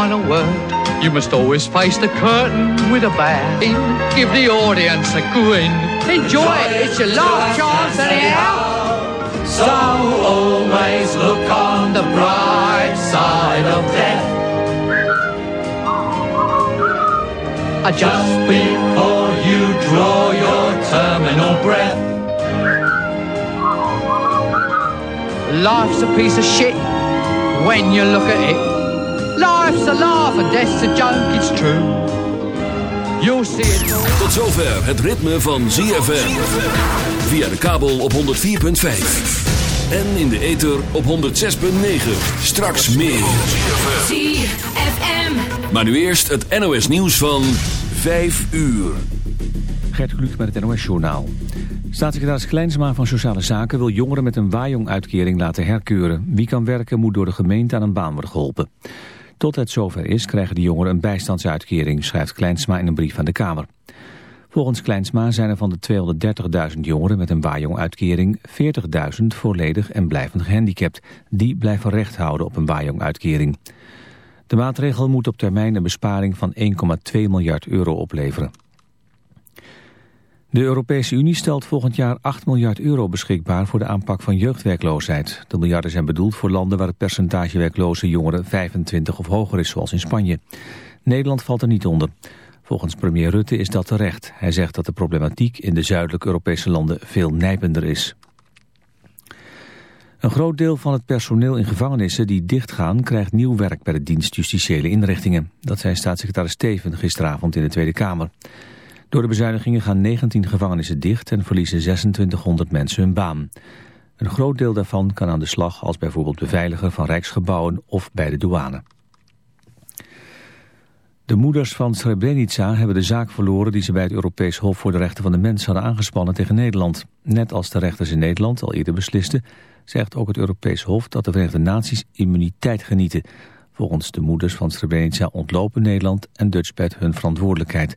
final word. You must always face the curtain with a bow. Give the audience a grin. Enjoy it, it's your last chance anyhow. So always look on the bright side of death. Just before you draw your terminal breath. Life's a piece of shit when you look at it. Life's a laugh and death's a joke, it's true. You'll see it. Tot zover het ritme van ZFM. Via de kabel op 104.5. En in de ether op 106.9. Straks meer. ZFM. Maar nu eerst het NOS nieuws van 5 uur. Gert Kluk met het NOS Journaal. Staatssecretaris Kleinsma van Sociale Zaken wil jongeren met een waaijong-uitkering laten herkeuren. Wie kan werken moet door de gemeente aan een baan worden geholpen. Tot het zover is krijgen de jongeren een bijstandsuitkering, schrijft Kleinsma in een brief aan de Kamer. Volgens Kleinsma zijn er van de 230.000 jongeren met een waaijong-uitkering 40.000 volledig en blijvend gehandicapt. Die blijven recht houden op een waaijong-uitkering. De maatregel moet op termijn een besparing van 1,2 miljard euro opleveren. De Europese Unie stelt volgend jaar 8 miljard euro beschikbaar voor de aanpak van jeugdwerkloosheid. De miljarden zijn bedoeld voor landen waar het percentage werkloze jongeren 25 of hoger is, zoals in Spanje. Nederland valt er niet onder. Volgens premier Rutte is dat terecht. Hij zegt dat de problematiek in de zuidelijke Europese landen veel nijpender is. Een groot deel van het personeel in gevangenissen die dichtgaan... krijgt nieuw werk bij de dienst justitiële inrichtingen. Dat zei staatssecretaris Steven gisteravond in de Tweede Kamer. Door de bezuinigingen gaan 19 gevangenissen dicht... en verliezen 2600 mensen hun baan. Een groot deel daarvan kan aan de slag als bijvoorbeeld beveiliger van rijksgebouwen of bij de douane. De moeders van Srebrenica hebben de zaak verloren die ze bij het Europees Hof voor de Rechten van de Mens hadden aangespannen tegen Nederland. Net als de rechters in Nederland al eerder beslisten, zegt ook het Europees Hof dat de Verenigde Naties immuniteit genieten. Volgens de moeders van Srebrenica ontlopen Nederland en Dutchbed hun verantwoordelijkheid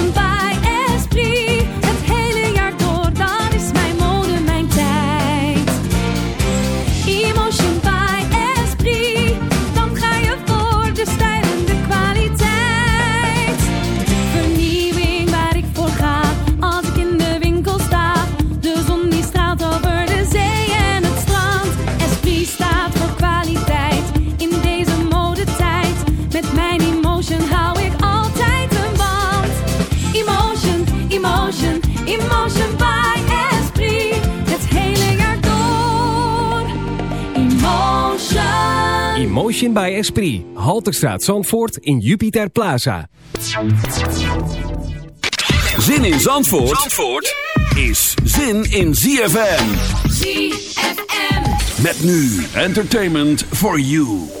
bij by Esprit. Halterstraat Zandvoort in Jupiter Plaza. Zin in Zandvoort, is zin in ZFM. ZFM. Met nu entertainment for you.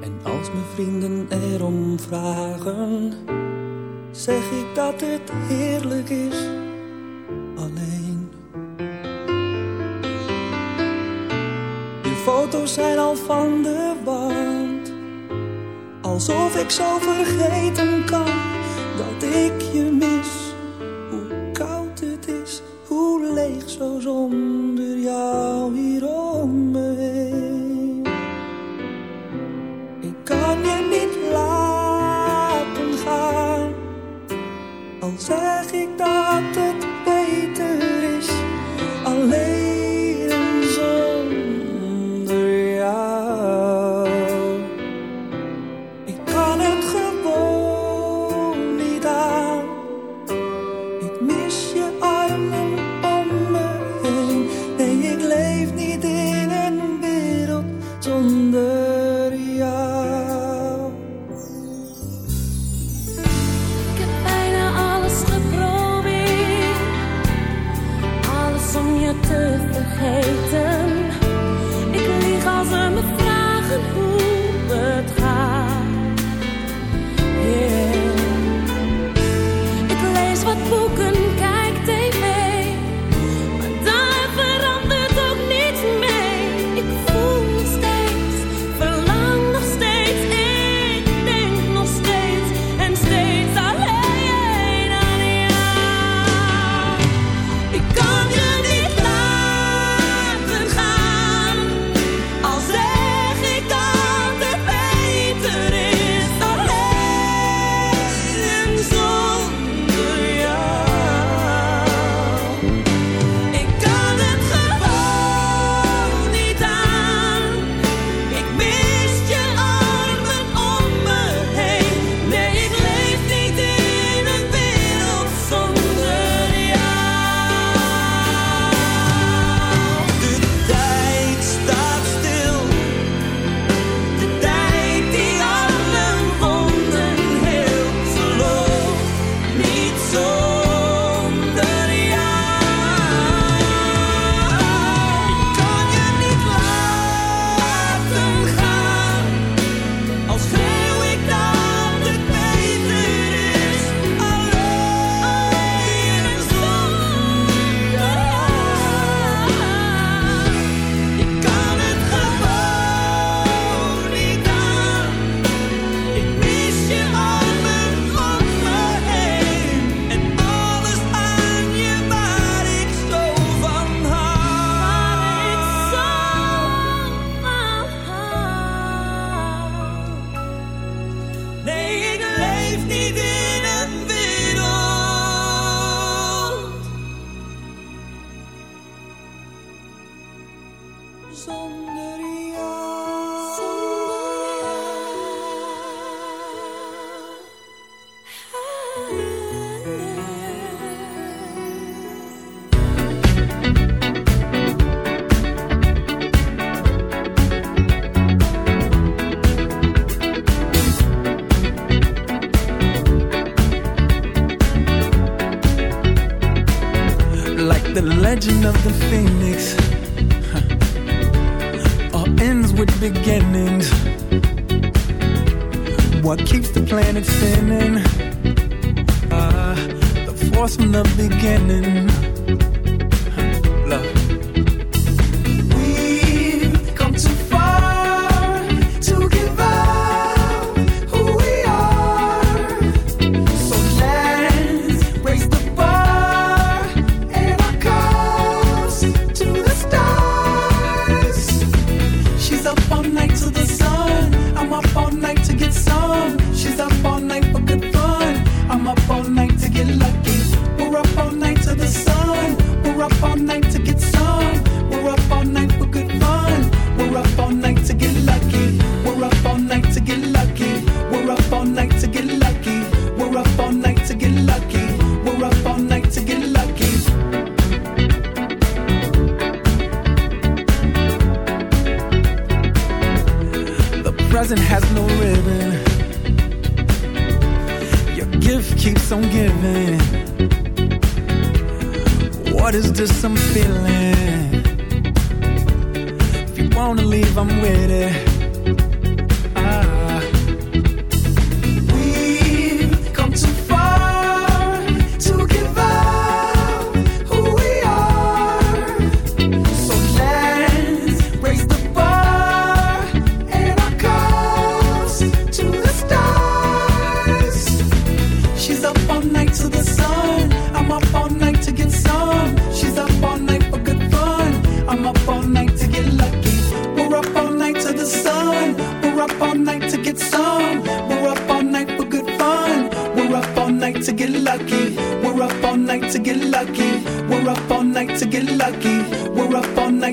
En als mijn vrienden erom vragen, zeg ik dat het heerlijk is, alleen. Je foto's zijn al van de wand, alsof ik zo vergeten kan dat ik je mis. yours from the beginning.